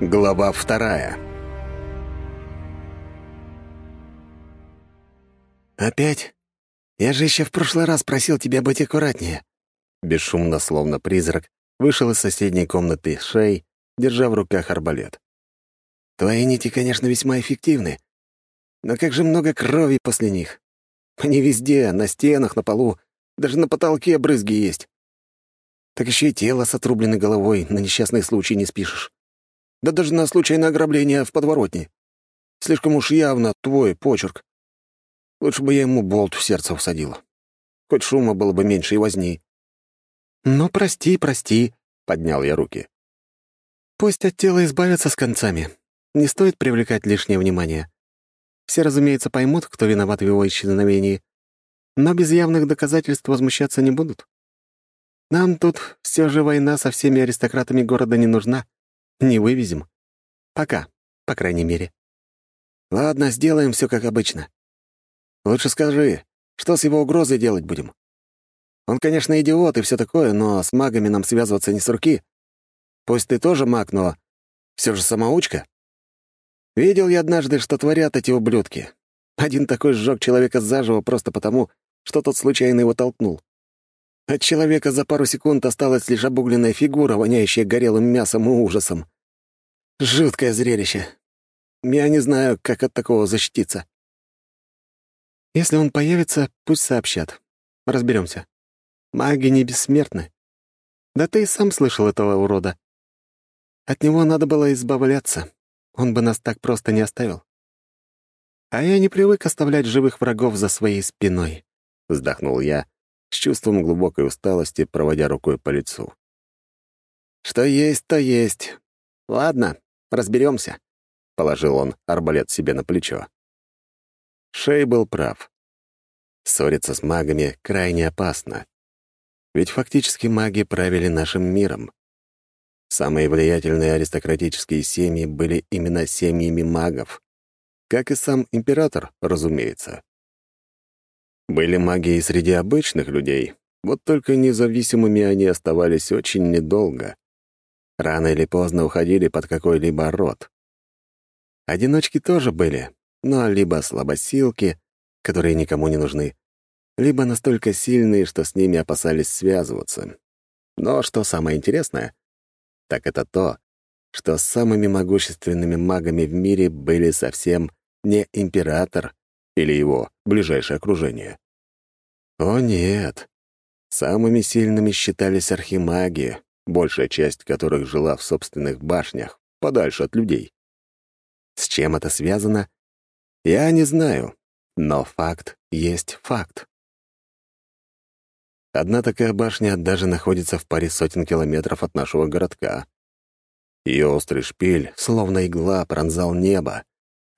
Глава вторая «Опять? Я же еще в прошлый раз просил тебя быть аккуратнее». Бесшумно, словно призрак, вышел из соседней комнаты Шей, держа в руках арбалет. «Твои нити, конечно, весьма эффективны, но как же много крови после них. Они везде, на стенах, на полу, даже на потолке брызги есть. Так еще и тело с отрубленной головой на несчастный случай не спишешь. Да даже на случайное ограбление в подворотне. Слишком уж явно твой почерк. Лучше бы я ему болт в сердце всадил. Хоть шума было бы меньше и возни. «Ну, прости, прости», — поднял я руки. «Пусть от тела избавятся с концами. Не стоит привлекать лишнее внимание. Все, разумеется, поймут, кто виноват в его исчезновении, но без явных доказательств возмущаться не будут. Нам тут все же война со всеми аристократами города не нужна. Не вывезем. Пока, по крайней мере. Ладно, сделаем все как обычно. Лучше скажи, что с его угрозой делать будем? Он, конечно, идиот и все такое, но с магами нам связываться не с руки. Пусть ты тоже маг, но все же самоучка. Видел я однажды, что творят эти ублюдки. Один такой сжег человека заживо просто потому, что тот случайно его толкнул. От человека за пару секунд осталась лишь обугленная фигура, воняющая горелым мясом и ужасом. Жуткое зрелище. Я не знаю, как от такого защититься. Если он появится, пусть сообщат. Разберемся. Маги не бессмертны. Да ты и сам слышал этого урода. От него надо было избавляться. Он бы нас так просто не оставил. А я не привык оставлять живых врагов за своей спиной, — вздохнул я, с чувством глубокой усталости, проводя рукой по лицу. «Что есть, то есть. Ладно, разберемся, положил он арбалет себе на плечо. Шей был прав. Ссориться с магами крайне опасно. Ведь фактически маги правили нашим миром. Самые влиятельные аристократические семьи были именно семьями магов. Как и сам император, разумеется. Были маги и среди обычных людей, вот только независимыми они оставались очень недолго. Рано или поздно уходили под какой-либо род. Одиночки тоже были, но либо слабосилки, которые никому не нужны, либо настолько сильные, что с ними опасались связываться. Но что самое интересное, так это то, что самыми могущественными магами в мире были совсем не император или его ближайшее окружение. О нет, самыми сильными считались архимаги, большая часть которых жила в собственных башнях, подальше от людей. С чем это связано, я не знаю, но факт есть факт. Одна такая башня даже находится в паре сотен километров от нашего городка. Ее острый шпиль, словно игла, пронзал небо,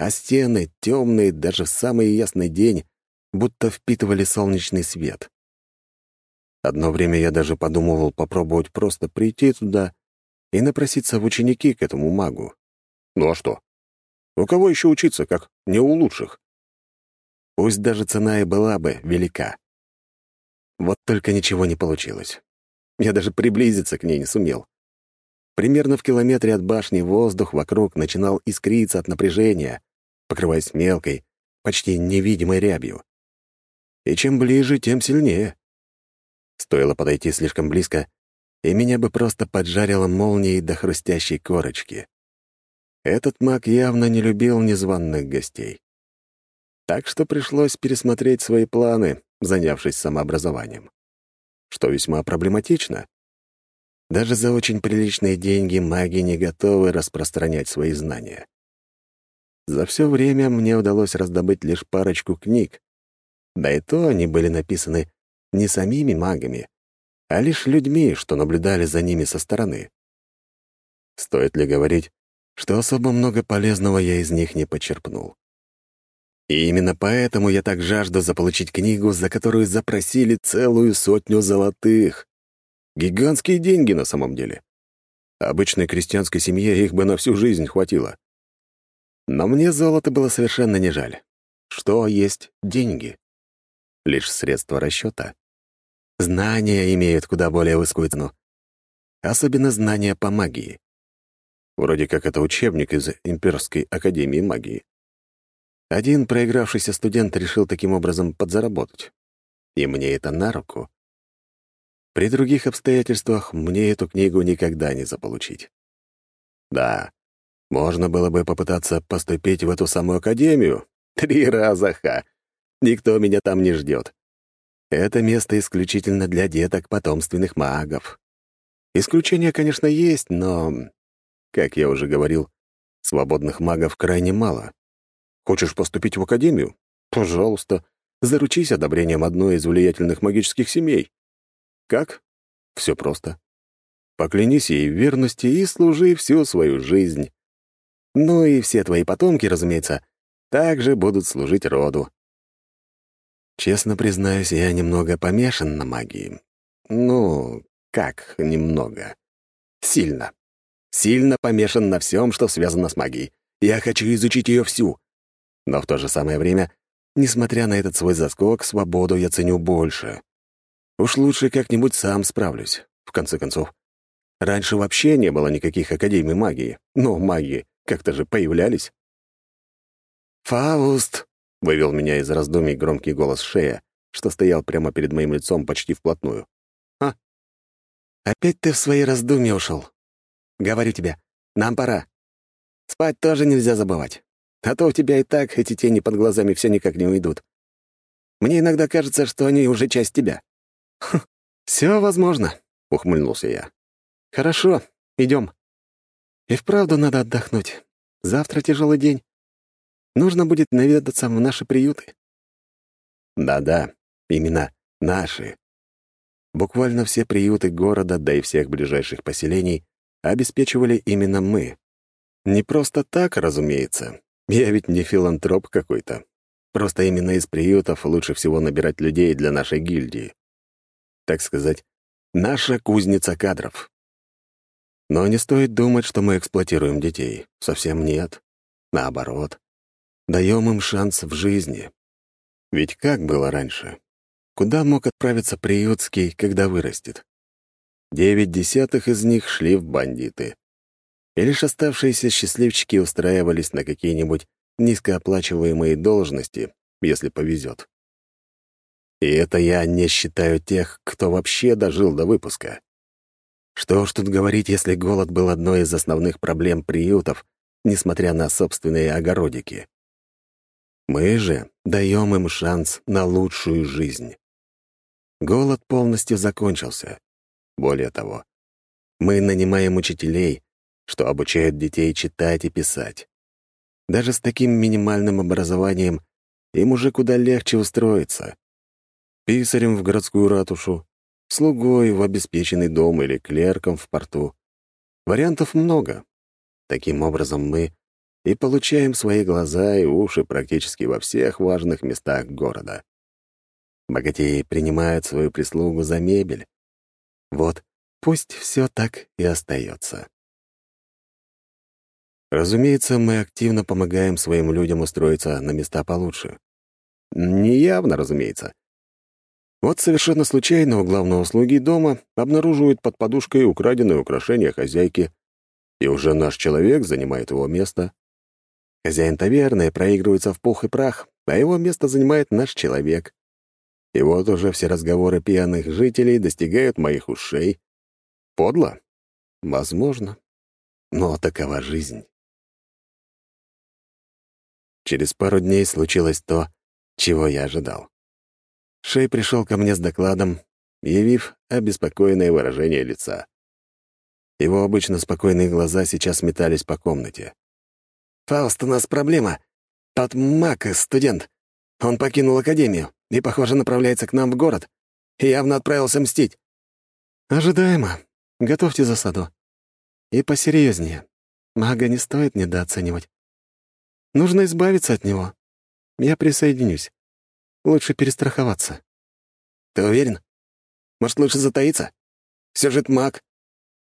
а стены, темные даже в самый ясный день, будто впитывали солнечный свет. Одно время я даже подумывал попробовать просто прийти туда и напроситься в ученики к этому магу. Ну а что? У кого еще учиться, как не у лучших? Пусть даже цена и была бы велика. Вот только ничего не получилось. Я даже приблизиться к ней не сумел. Примерно в километре от башни воздух вокруг начинал искриться от напряжения, покрываясь мелкой, почти невидимой рябью. И чем ближе, тем сильнее. Стоило подойти слишком близко, и меня бы просто поджарило молнией до хрустящей корочки. Этот маг явно не любил незваных гостей. Так что пришлось пересмотреть свои планы, занявшись самообразованием. Что весьма проблематично. Даже за очень приличные деньги маги не готовы распространять свои знания. За все время мне удалось раздобыть лишь парочку книг. Да и то они были написаны не самими магами, а лишь людьми, что наблюдали за ними со стороны. Стоит ли говорить, что особо много полезного я из них не почерпнул? И именно поэтому я так жажду заполучить книгу, за которую запросили целую сотню золотых. Гигантские деньги на самом деле. Обычной крестьянской семье их бы на всю жизнь хватило. Но мне золото было совершенно не жаль. Что есть деньги? Лишь средства расчета. Знания имеют куда более высокую цену. Особенно знания по магии. Вроде как это учебник из Имперской Академии Магии. Один проигравшийся студент решил таким образом подзаработать. И мне это на руку. При других обстоятельствах мне эту книгу никогда не заполучить. Да, можно было бы попытаться поступить в эту самую академию. Три раза, ха! Никто меня там не ждет. Это место исключительно для деток потомственных магов. Исключения, конечно, есть, но, как я уже говорил, свободных магов крайне мало. Хочешь поступить в академию? Пожалуйста, заручись одобрением одной из влиятельных магических семей. Как? Все просто. Поклянись ей в верности и служи всю свою жизнь. Ну и все твои потомки, разумеется, также будут служить роду. Честно признаюсь, я немного помешан на магии. Ну, как немного? Сильно. Сильно помешан на всем, что связано с магией. Я хочу изучить ее всю. Но в то же самое время, несмотря на этот свой заскок, свободу я ценю больше. Уж лучше как-нибудь сам справлюсь. В конце концов, раньше вообще не было никаких академий магии. Но магии как-то же появлялись. «Фауст!» — вывел меня из раздумий громкий голос Шея, что стоял прямо перед моим лицом почти вплотную. «А? Опять ты в свои раздумья ушел. Говорю тебе, нам пора. Спать тоже нельзя забывать. А то у тебя и так эти тени под глазами все никак не уйдут. Мне иногда кажется, что они уже часть тебя». «Хм, «Все возможно», — ухмыльнулся я. «Хорошо, идем. И вправду надо отдохнуть. Завтра тяжелый день. Нужно будет наведаться в наши приюты». Да-да, именно наши. Буквально все приюты города, да и всех ближайших поселений обеспечивали именно мы. Не просто так, разумеется. Я ведь не филантроп какой-то. Просто именно из приютов лучше всего набирать людей для нашей гильдии. Так сказать, наша кузница кадров. Но не стоит думать, что мы эксплуатируем детей. Совсем нет. Наоборот. Даем им шанс в жизни. Ведь как было раньше? Куда мог отправиться приютский, когда вырастет? Девять десятых из них шли в бандиты. И лишь оставшиеся счастливчики устраивались на какие-нибудь низкооплачиваемые должности, если повезет. И это я не считаю тех, кто вообще дожил до выпуска. Что уж тут говорить, если голод был одной из основных проблем приютов, несмотря на собственные огородики. Мы же даем им шанс на лучшую жизнь. Голод полностью закончился. Более того, мы нанимаем учителей, что обучают детей читать и писать. Даже с таким минимальным образованием им уже куда легче устроиться. Писарем в городскую ратушу, слугой в обеспеченный дом или клерком в порту. Вариантов много. Таким образом, мы и получаем свои глаза и уши практически во всех важных местах города. Богатеи принимают свою прислугу за мебель. Вот пусть все так и остается. Разумеется, мы активно помогаем своим людям устроиться на места получше. Неявно, разумеется. Вот совершенно случайно у главного слуги дома обнаруживают под подушкой украденное украшение хозяйки, и уже наш человек занимает его место. Хозяин таверны проигрывается в пух и прах, а его место занимает наш человек. И вот уже все разговоры пьяных жителей достигают моих ушей. Подло? Возможно. Но такова жизнь. Через пару дней случилось то, чего я ожидал. Шей пришел ко мне с докладом, явив обеспокоенное выражение лица. Его обычно спокойные глаза сейчас метались по комнате. «Фауст, у нас проблема. Тот маг, студент. Он покинул академию и, похоже, направляется к нам в город. И явно отправился мстить». «Ожидаемо. Готовьте засаду. И посерьезнее. Мага не стоит недооценивать. Нужно избавиться от него. Я присоединюсь. Лучше перестраховаться». «Ты уверен? Может, лучше затаиться? Все маг.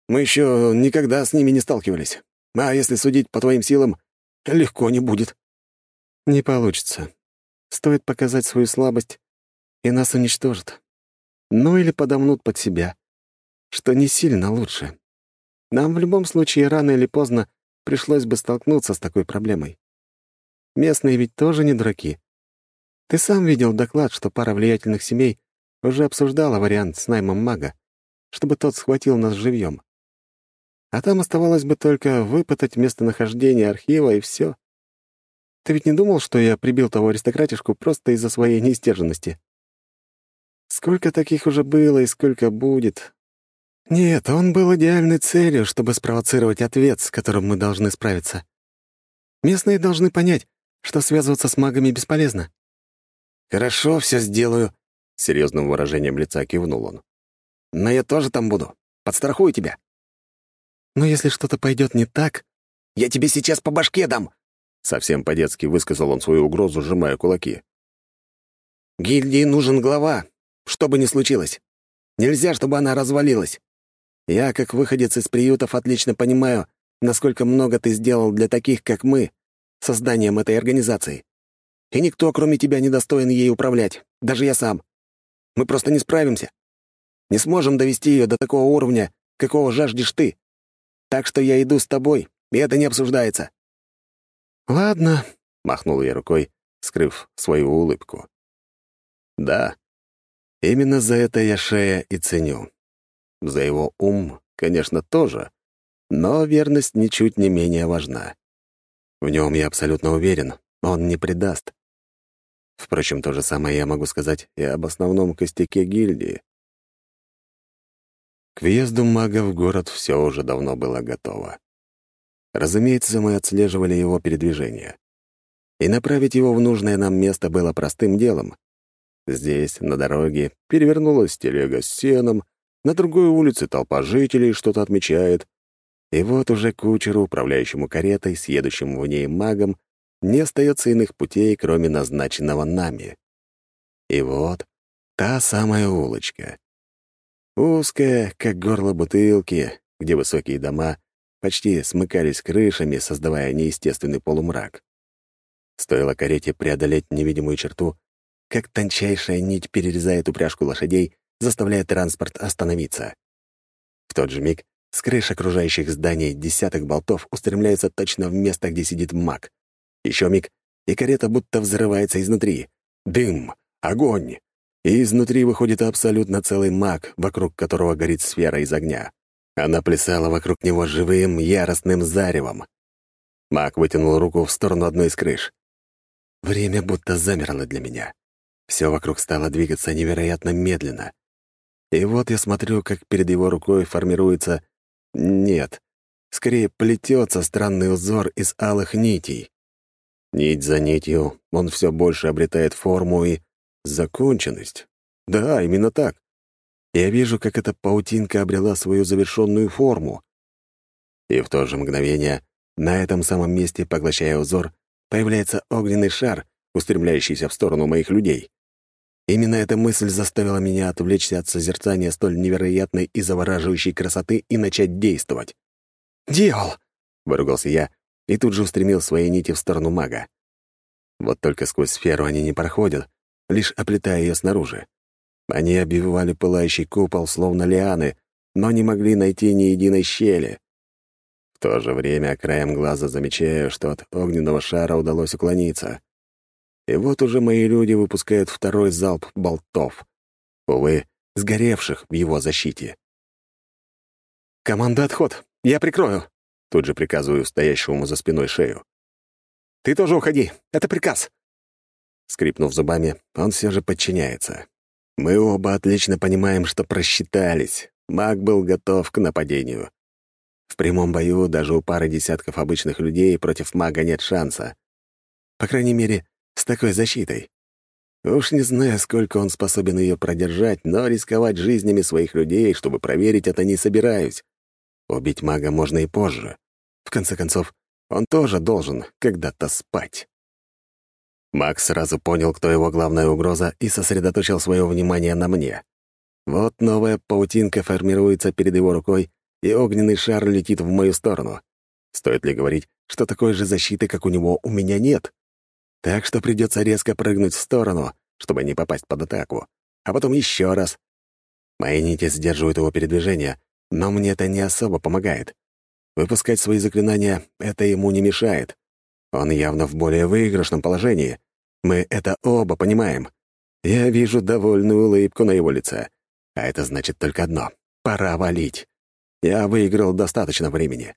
Мы еще никогда с ними не сталкивались. А если судить по твоим силам, легко не будет». «Не получится. Стоит показать свою слабость, и нас уничтожат. Ну или подомнут под себя, что не сильно лучше. Нам в любом случае рано или поздно пришлось бы столкнуться с такой проблемой. Местные ведь тоже не дураки. Ты сам видел доклад, что пара влиятельных семей уже обсуждала вариант с наймом мага, чтобы тот схватил нас живьем. А там оставалось бы только выпытать местонахождение архива и все. Ты ведь не думал, что я прибил того аристократишку просто из-за своей неистерженности? Сколько таких уже было и сколько будет? Нет, он был идеальной целью, чтобы спровоцировать ответ, с которым мы должны справиться. Местные должны понять, что связываться с магами бесполезно. «Хорошо, все сделаю», — серьезным выражением лица кивнул он. «Но я тоже там буду. Подстрахую тебя». «Но если что-то пойдет не так...» «Я тебе сейчас по башке дам!» Совсем по-детски высказал он свою угрозу, сжимая кулаки. «Гильдии нужен глава, что бы ни случилось. Нельзя, чтобы она развалилась. Я, как выходец из приютов, отлично понимаю, насколько много ты сделал для таких, как мы, созданием этой организации. И никто, кроме тебя, не достоин ей управлять, даже я сам. Мы просто не справимся. Не сможем довести ее до такого уровня, какого жаждешь ты. Так что я иду с тобой, и это не обсуждается. «Ладно», — махнул я рукой, скрыв свою улыбку. «Да, именно за это я Шея и ценю. За его ум, конечно, тоже, но верность ничуть не менее важна. В нем я абсолютно уверен, он не предаст. Впрочем, то же самое я могу сказать и об основном костяке гильдии. К въезду мага в город все уже давно было готово. Разумеется, мы отслеживали его передвижение. И направить его в нужное нам место было простым делом. Здесь, на дороге, перевернулась телега с сеном, на другой улице толпа жителей что-то отмечает. И вот уже кучеру, управляющему каретой, с едущим в ней магом, не остается иных путей, кроме назначенного нами. И вот та самая улочка. Узкая, как горло бутылки, где высокие дома почти смыкались крышами, создавая неестественный полумрак. Стоило карете преодолеть невидимую черту, как тончайшая нить перерезает упряжку лошадей, заставляя транспорт остановиться. В тот же миг с крыш окружающих зданий десяток болтов устремляются точно в место, где сидит маг. Еще миг, и карета будто взрывается изнутри. Дым, огонь. И изнутри выходит абсолютно целый маг, вокруг которого горит сфера из огня. Она плясала вокруг него живым, яростным заревом. Маг вытянул руку в сторону одной из крыш. Время будто замерло для меня. Все вокруг стало двигаться невероятно медленно. И вот я смотрю, как перед его рукой формируется... Нет, скорее плетется странный узор из алых нитей. Нить за нитью он все больше обретает форму и законченность. Да, именно так. Я вижу, как эта паутинка обрела свою завершенную форму. И в то же мгновение на этом самом месте, поглощая узор, появляется огненный шар, устремляющийся в сторону моих людей. Именно эта мысль заставила меня отвлечься от созерцания столь невероятной и завораживающей красоты и начать действовать. «Дьявол!» — выругался я и тут же устремил свои нити в сторону мага. Вот только сквозь сферу они не проходят, лишь оплетая ее снаружи. Они обвивали пылающий купол, словно лианы, но не могли найти ни единой щели. В то же время краем глаза замечаю, что от огненного шара удалось уклониться. И вот уже мои люди выпускают второй залп болтов. Увы, сгоревших в его защите. «Команда отход! Я прикрою!» Тут же приказываю стоящему за спиной шею. «Ты тоже уходи! Это приказ!» Скрипнув зубами, он все же подчиняется. Мы оба отлично понимаем, что просчитались. Маг был готов к нападению. В прямом бою даже у пары десятков обычных людей против мага нет шанса. По крайней мере, с такой защитой. Уж не знаю, сколько он способен ее продержать, но рисковать жизнями своих людей, чтобы проверить это, не собираюсь. Убить мага можно и позже. В конце концов, он тоже должен когда-то спать. Макс сразу понял, кто его главная угроза, и сосредоточил свое внимание на мне. Вот новая паутинка формируется перед его рукой, и огненный шар летит в мою сторону. Стоит ли говорить, что такой же защиты, как у него, у меня нет? Так что придется резко прыгнуть в сторону, чтобы не попасть под атаку. А потом еще раз. Мои нити сдерживают его передвижение, но мне это не особо помогает. Выпускать свои заклинания — это ему не мешает. Он явно в более выигрышном положении. Мы это оба понимаем. Я вижу довольную улыбку на его лице. А это значит только одно — пора валить. Я выиграл достаточно времени.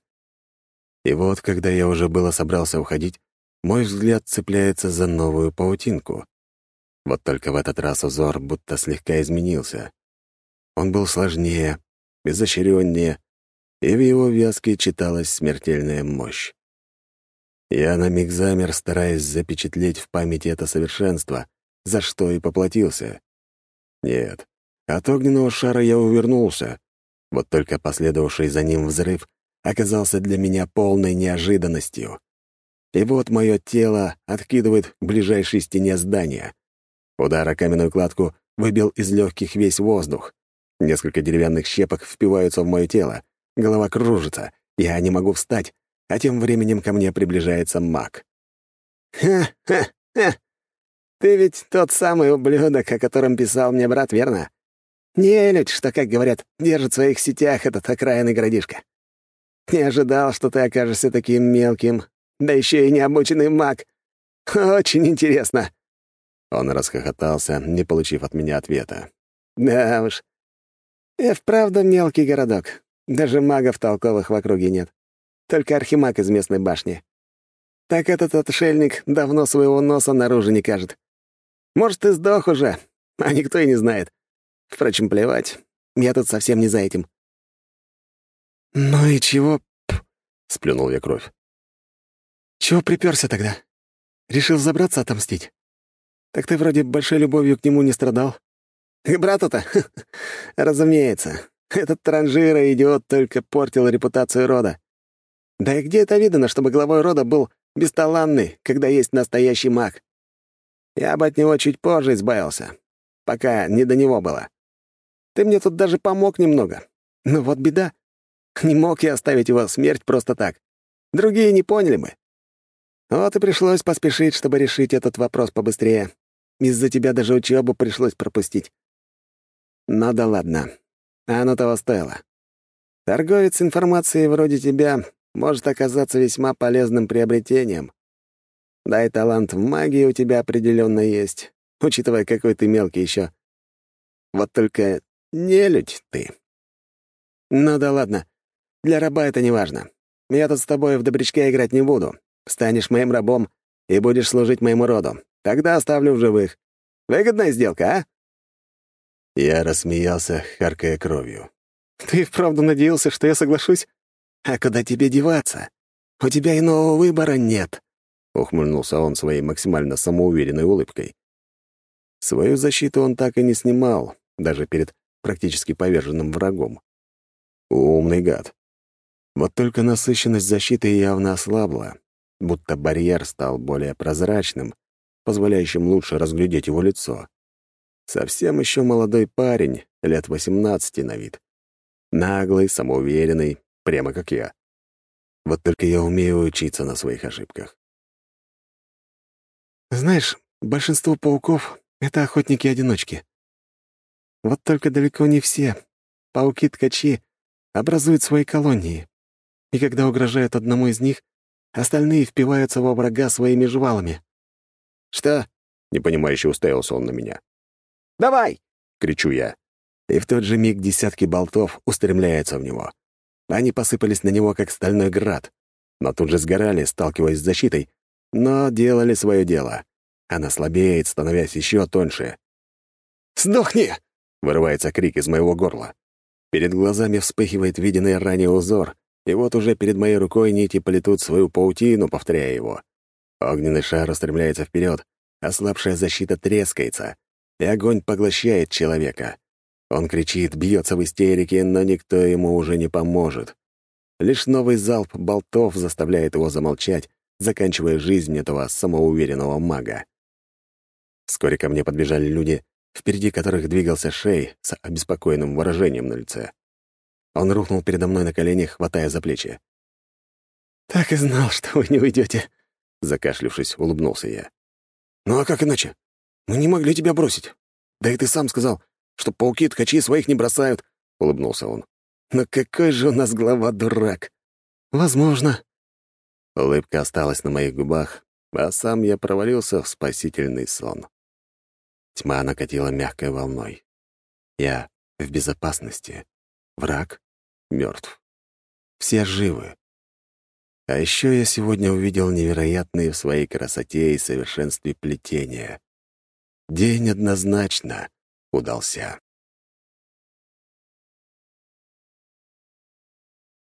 И вот, когда я уже было собрался уходить, мой взгляд цепляется за новую паутинку. Вот только в этот раз узор будто слегка изменился. Он был сложнее, изощреннее, и в его вязке читалась смертельная мощь. Я на миг замер, стараясь запечатлеть в памяти это совершенство, за что и поплатился. Нет, от огненного шара я увернулся, вот только последовавший за ним взрыв оказался для меня полной неожиданностью. И вот мое тело откидывает к ближайшей стене здания. Удар о каменную кладку выбил из легких весь воздух. Несколько деревянных щепок впиваются в мое тело. Голова кружится. Я не могу встать, а тем временем ко мне приближается маг. «Ха-ха-ха! Ты ведь тот самый ублюдок, о котором писал мне брат, верно? Нелюдь, что, как говорят, держит в своих сетях этот окраинный городишко. Не ожидал, что ты окажешься таким мелким, да еще и необученный маг. Очень интересно». Он расхохотался, не получив от меня ответа. «Да уж. Я вправду мелкий городок. Даже магов толковых в округе нет. Только архимаг из местной башни. Так этот отшельник давно своего носа наружу не кажет. Может, ты сдох уже, а никто и не знает. Впрочем, плевать. Я тут совсем не за этим. «Ну и чего?» — сплюнул я кровь. «Чего приперся тогда? Решил забраться отомстить? Так ты вроде большой любовью к нему не страдал. К брату-то? Разумеется. Этот транжира идиот только портил репутацию рода. Да и где это видно, чтобы главой рода был бесталанный, когда есть настоящий маг? Я бы от него чуть позже избавился, пока не до него было. Ты мне тут даже помог немного. Но вот беда. Не мог я оставить его смерть просто так. Другие не поняли бы. Вот и пришлось поспешить, чтобы решить этот вопрос побыстрее. Из-за тебя даже учебу пришлось пропустить. Ну да ладно. Оно того стоило. Торговец информацией вроде тебя может оказаться весьма полезным приобретением. Да и талант в магии у тебя определенно есть, учитывая, какой ты мелкий еще. Вот только нелюдь ты. Ну да ладно, для раба это не важно. Я тут с тобой в добрячке играть не буду. Станешь моим рабом и будешь служить моему роду. Тогда оставлю в живых. Выгодная сделка, а?» Я рассмеялся, харкая кровью. «Ты вправду надеялся, что я соглашусь? А куда тебе деваться? У тебя иного выбора нет», — ухмыльнулся он своей максимально самоуверенной улыбкой. Свою защиту он так и не снимал, даже перед практически поверженным врагом. Умный гад. Вот только насыщенность защиты явно ослабла, будто барьер стал более прозрачным, позволяющим лучше разглядеть его лицо. Совсем еще молодой парень, лет 18 на вид. Наглый, самоуверенный, прямо как я. Вот только я умею учиться на своих ошибках. Знаешь, большинство пауков — это охотники-одиночки. Вот только далеко не все. Пауки-ткачи образуют свои колонии. И когда угрожают одному из них, остальные впиваются во врага своими жвалами. «Что?» — непонимающе уставился он на меня. «Давай!» — кричу я. И в тот же миг десятки болтов устремляются в него. Они посыпались на него, как стальной град, но тут же сгорали, сталкиваясь с защитой, но делали свое дело. Она слабеет, становясь еще тоньше. «Сдохни!» — вырывается крик из моего горла. Перед глазами вспыхивает виденный ранее узор, и вот уже перед моей рукой нити полетут свою паутину, повторяя его. Огненный шар устремляется вперед, ослабшая защита трескается, и огонь поглощает человека. Он кричит, бьется в истерике, но никто ему уже не поможет. Лишь новый залп болтов заставляет его замолчать, заканчивая жизнь этого самоуверенного мага. Вскоре ко мне подбежали люди, впереди которых двигался Шей с обеспокоенным выражением на лице. Он рухнул передо мной на колени, хватая за плечи. «Так и знал, что вы не уйдете», — закашлявшись, улыбнулся я. «Ну а как иначе? Мы не могли тебя бросить. Да и ты сам сказал, что пауки-ткачи своих не бросают», — улыбнулся он. «Но какой же у нас глава дурак! «Возможно». Улыбка осталась на моих губах, а сам я провалился в спасительный сон. Тьма накатила мягкой волной. Я в безопасности. Враг мертв. Все живы. А еще я сегодня увидел невероятные в своей красоте и совершенстве плетения. День однозначно удался.